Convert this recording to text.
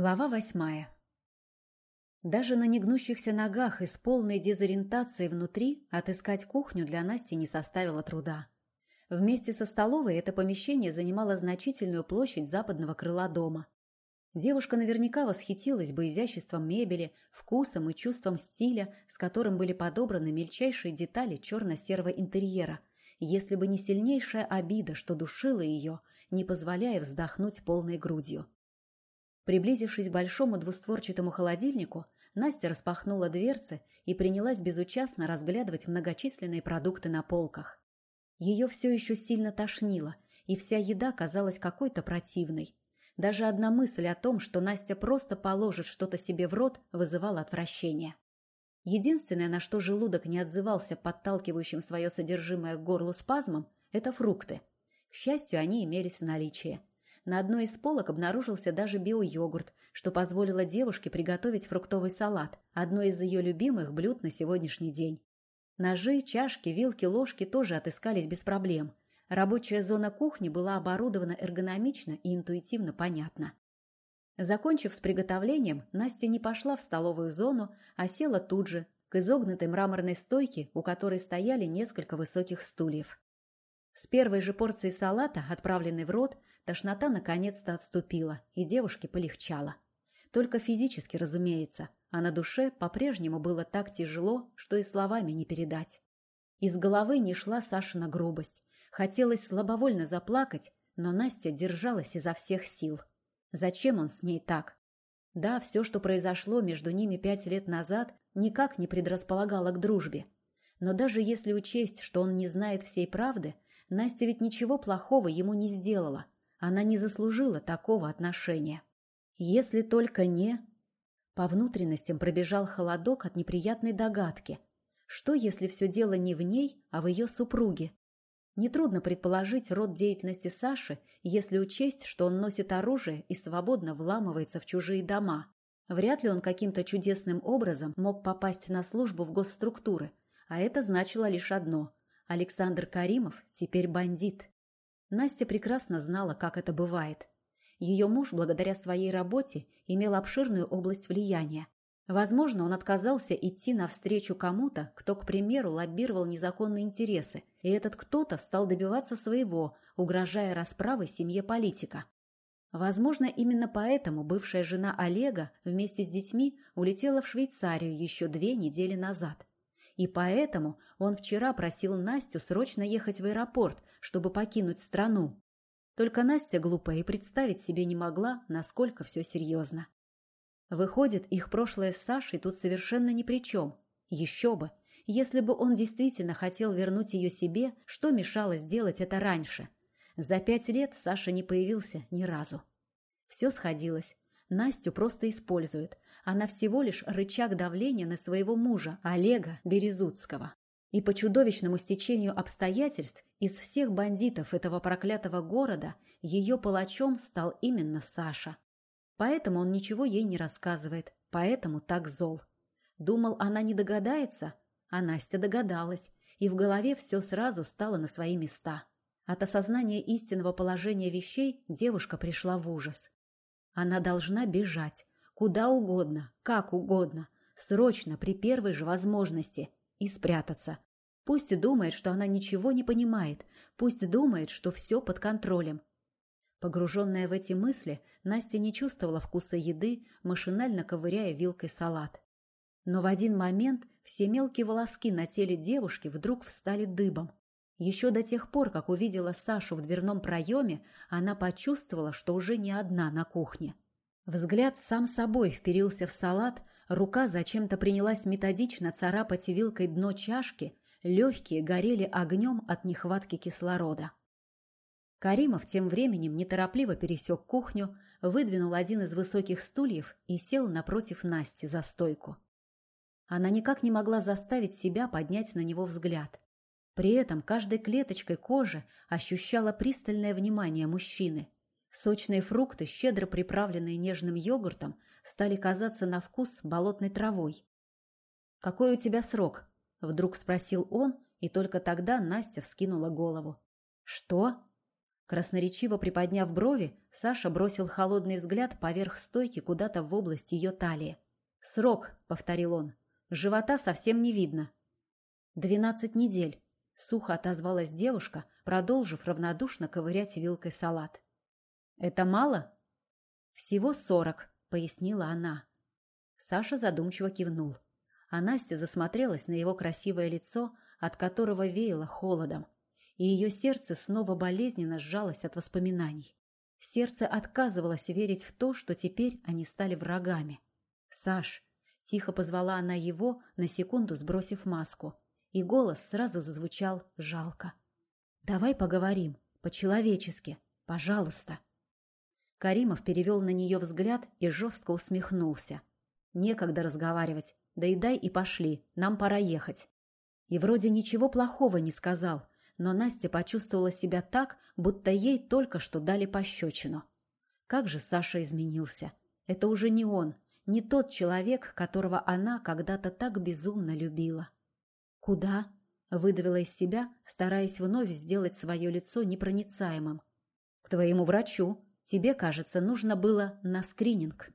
Глава восьмая. Даже на негнущихся ногах и с полной дезориентацией внутри отыскать кухню для Насти не составило труда. Вместе со столовой это помещение занимало значительную площадь западного крыла дома. Девушка наверняка восхитилась бы изяществом мебели, вкусом и чувством стиля, с которым были подобраны мельчайшие детали черно-серого интерьера, если бы не сильнейшая обида, что душила ее, не позволяя вздохнуть полной грудью. Приблизившись к большому двустворчатому холодильнику, Настя распахнула дверцы и принялась безучастно разглядывать многочисленные продукты на полках. Ее все еще сильно тошнило, и вся еда казалась какой-то противной. Даже одна мысль о том, что Настя просто положит что-то себе в рот, вызывала отвращение. Единственное, на что желудок не отзывался подталкивающим свое содержимое к горлу спазмом, это фрукты. К счастью, они имелись в наличии. На одной из полок обнаружился даже био-йогурт, что позволило девушке приготовить фруктовый салат, одно из ее любимых блюд на сегодняшний день. Ножи, чашки, вилки, ложки тоже отыскались без проблем. Рабочая зона кухни была оборудована эргономично и интуитивно понятно. Закончив с приготовлением, Настя не пошла в столовую зону, а села тут же, к изогнутой мраморной стойке, у которой стояли несколько высоких стульев. С первой же порцией салата, отправленной в рот, тошнота наконец-то отступила, и девушке полегчало. Только физически, разумеется, а на душе по-прежнему было так тяжело, что и словами не передать. Из головы не шла Сашина грубость. Хотелось слабовольно заплакать, но Настя держалась изо всех сил. Зачем он с ней так? Да, все, что произошло между ними пять лет назад, никак не предрасполагало к дружбе. Но даже если учесть, что он не знает всей правды – Настя ведь ничего плохого ему не сделала. Она не заслужила такого отношения. Если только не... По внутренностям пробежал холодок от неприятной догадки. Что, если все дело не в ней, а в ее супруге? Нетрудно предположить род деятельности Саши, если учесть, что он носит оружие и свободно вламывается в чужие дома. Вряд ли он каким-то чудесным образом мог попасть на службу в госструктуры, а это значило лишь одно Александр Каримов теперь бандит. Настя прекрасно знала, как это бывает. Ее муж, благодаря своей работе, имел обширную область влияния. Возможно, он отказался идти навстречу кому-то, кто, к примеру, лоббировал незаконные интересы, и этот кто-то стал добиваться своего, угрожая расправой семье политика. Возможно, именно поэтому бывшая жена Олега вместе с детьми улетела в Швейцарию еще две недели назад. И поэтому он вчера просил Настю срочно ехать в аэропорт, чтобы покинуть страну. Только Настя глупая и представить себе не могла, насколько все серьезно. Выходит, их прошлое с Сашей тут совершенно ни при чем. Еще бы. Если бы он действительно хотел вернуть ее себе, что мешало сделать это раньше? За пять лет Саша не появился ни разу. Все сходилось. Настю просто используют, она всего лишь рычаг давления на своего мужа, Олега Березутского. И по чудовищному стечению обстоятельств из всех бандитов этого проклятого города ее палачом стал именно Саша. Поэтому он ничего ей не рассказывает, поэтому так зол. Думал, она не догадается, а Настя догадалась, и в голове все сразу стало на свои места. От осознания истинного положения вещей девушка пришла в ужас. Она должна бежать, Куда угодно, как угодно, срочно, при первой же возможности. И спрятаться. Пусть думает, что она ничего не понимает, пусть думает, что все под контролем. Погруженная в эти мысли, Настя не чувствовала вкуса еды, машинально ковыряя вилкой салат. Но в один момент все мелкие волоски на теле девушки вдруг встали дыбом. Еще до тех пор, как увидела Сашу в дверном проеме, она почувствовала, что уже не одна на кухне. Взгляд сам собой вперился в салат, рука зачем-то принялась методично царапать вилкой дно чашки, легкие горели огнем от нехватки кислорода. Каримов тем временем неторопливо пересек кухню, выдвинул один из высоких стульев и сел напротив Насти за стойку. Она никак не могла заставить себя поднять на него взгляд. При этом каждой клеточкой кожи ощущала пристальное внимание мужчины – Сочные фрукты, щедро приправленные нежным йогуртом, стали казаться на вкус болотной травой. «Какой у тебя срок?» – вдруг спросил он, и только тогда Настя вскинула голову. «Что?» Красноречиво приподняв брови, Саша бросил холодный взгляд поверх стойки куда-то в область ее талии. «Срок», — повторил он. «Живота совсем не видно». «Двенадцать недель», — сухо отозвалась девушка, продолжив равнодушно ковырять вилкой салат. «Это мало?» «Всего сорок», — пояснила она. Саша задумчиво кивнул, а Настя засмотрелась на его красивое лицо, от которого веяло холодом и ее сердце снова болезненно сжалось от воспоминаний. Сердце отказывалось верить в то, что теперь они стали врагами. «Саш!» – тихо позвала она его, на секунду сбросив маску, и голос сразу зазвучал жалко. «Давай поговорим, по-человечески, пожалуйста!» Каримов перевел на нее взгляд и жестко усмехнулся. «Некогда разговаривать, доедай и пошли, нам пора ехать». И вроде ничего плохого не сказал, но Настя почувствовала себя так, будто ей только что дали пощечину. Как же Саша изменился. Это уже не он, не тот человек, которого она когда-то так безумно любила. «Куда?» — выдавила из себя, стараясь вновь сделать свое лицо непроницаемым. «К твоему врачу. Тебе, кажется, нужно было на скрининг».